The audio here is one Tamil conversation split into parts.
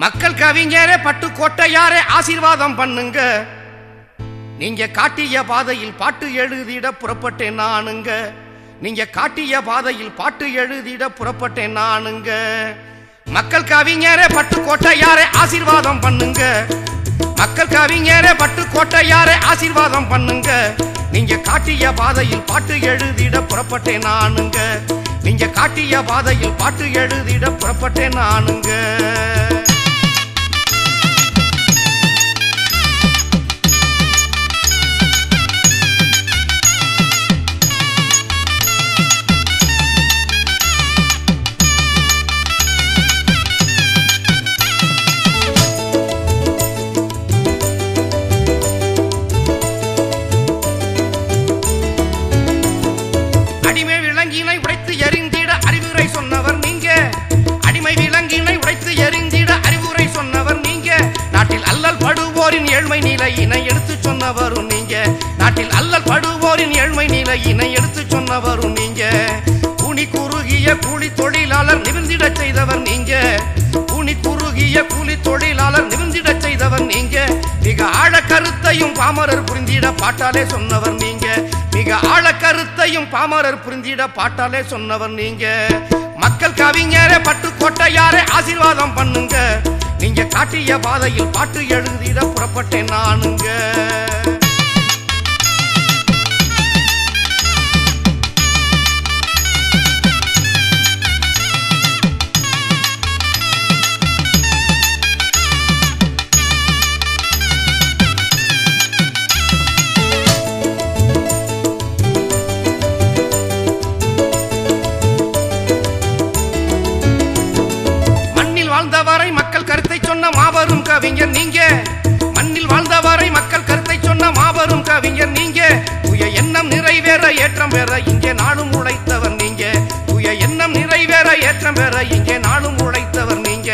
மக்கள் கவிஞரே பட்டுக்கோட்டையாரே ஆசீர்வாதம் பண்ணுங்க. நீங்க காட்டிய பாதையில் பாட்டு எழுதிட புறப்பட்டேன் நானுங்க. நீங்க காட்டிய பாதையில் பாட்டு எழுதிட புறப்பட்டேன் நானுங்க. மக்கள் கவிஞரே பட்டுக்கோட்டையாரே ஆசீர்வாதம் பண்ணுங்க. மக்கள் கவிஞரே பட்டுக்கோட்டையாரே ஆசீர்வாதம் பண்ணுங்க. நீங்க காட்டிய பாதையில் பாட்டு எழுதிட புறப்பட்டேன் நானுங்க. நீங்க காட்டிய பாதையில் பாட்டு எழுதிட புறப்பட்டேன் நானுங்க. சொன்னவரும் நீங்க. நாட்டில் அல்லல் படுவோரின் ஏழ்மை நிலையினை எடுத்து சொன்னவரும் நீங்க. கூனி குறுகிய கூலி தொழிலாளர் நிமிர்ந்திட செய்தவர் நீங்க. கூனி குறுகிய கூலி தொழிலாளர் நிமிர்ந்திட செய்தவர் நீங்க. மிக ஆழ கருத்தையும் பாமரர் புரிந்திட பாட்டாலே சொன்னவர் நீங்க. மிக ஆழ கருத்தையும் பாமரர் புரிந்திட பாட்டாலே சொன்னவர் நீங்க. மக்கள் கவிஞரே பட்டு கோட்டையாரே ஆசீர்வாதம் பண்ணுங்க. நீங்க காட்டிய பாதையில் பாட்டு எழுதிட புறப்பட்டேன் நானுங்க. ஏற்றம் பெற இங்கே நாளும் உழைத்தவர் நீங்க. துய எண்ணம் நிறைவேற ஏற்றம் பெற இங்கே நாளும் உழைத்தவர் நீங்க.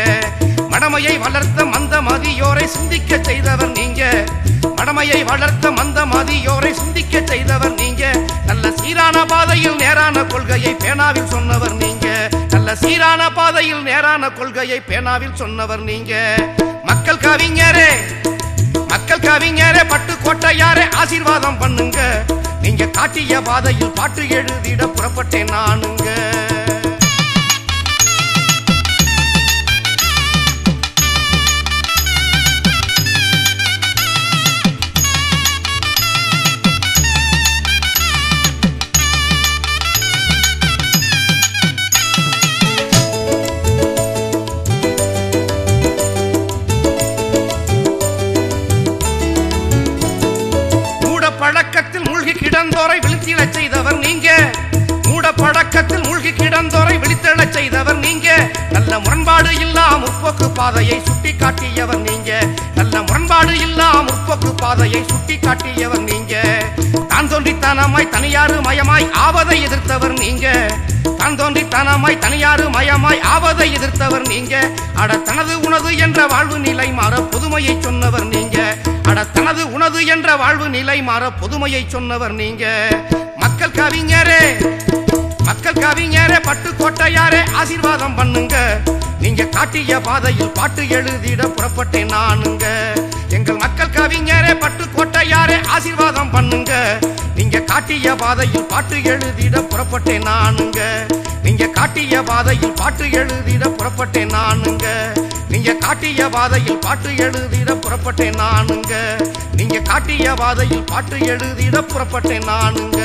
மடமையை வளர்த்த மந்த மதியோரை சிந்திக்க செய்தவர் நீங்க. மடமையை வளர்த்த மந்த மதியோரை சிந்திக்க செய்தவர் நீங்க. நல்ல சீரான பாதையில் நேரான கொள்கையை பேனாவில் சொன்னவர் நீங்க. நல்ல சீரான பாதையில் நேரான கொள்கையை பேனாவில் சொன்னவர் நீங்க. மக்கள் கவிஞரே மக்கள் கவிஞரே பட்டுக்கோட்டையாரே ஆசீர்வாதம் பண்ணுங்க. காட்டிய பாதையில் பாட்டு எழுதிட புறப்பட்டேன் நானுங்க. பழக்கத்தில் மூழ்கி கிடந்தோரை விழித்திடச் செய்தவர் நீங்க. மூட பழக்கத்தில் மூழ்கி கிடந்தோரை விழித்தெழச் செய்தவர் நீங்க. நல்ல முரண்பாடு இல்லா முற்போக்கு பாதையை சுட்டி காட்டியவர் நீங்க. நல்ல முரண்பாடு இல்லா முற்போக்கு பாதையை சுட்டி காட்டியவர் நீங்க. தான் தோன்றித்தனமாய் தனியாறு மயமாய் ஆவதை எதிர்த்தவர் நீங்க. தான் தோன்றித்தனமாய் தனியாறு மயமாய் ஆவதை எதிர்த்தவர் நீங்க. அட தனது உனது என்ற வாழ்வு நிலை மாற புதுமையை சொன்னவர் நீங்க. அட தனது உனது என்ற வாழ்வு நிலை மாற புதுமையை சொன்னவர் நீங்க. மக்கள் கவிஞரே மக்கள் கவிஞரே பட்டுக்கோட்டையாரே ஆசீர்வாதம் பண்ணுங்க. நீங்க காட்டிய பாதையில் பாட்டு எழுதிட புறப்பட்டேன் நானுங்க. எங்கள் மக்கள் கவிஞரே பட்டுக்கோட்டையாரே ஆசீர்வாதம் பண்ணுங்க. நீங்க காட்டிய பாதையில் பாட்டு எழுதிட புறப்பட்டேன் நானுங்க. நீங்க காட்டிய பாதையில் பாட்டு எழுதிட புறப்பட்டேன் நானுங்க. நீங்க காட்டிய பாதையில் பாட்டு எழுதிட புறப்பட்டேன் நானுங்க. நீங்க காட்டிய பாதையில் பாட்டு எழுதிட புறப்பட்டேன் நானுங்க.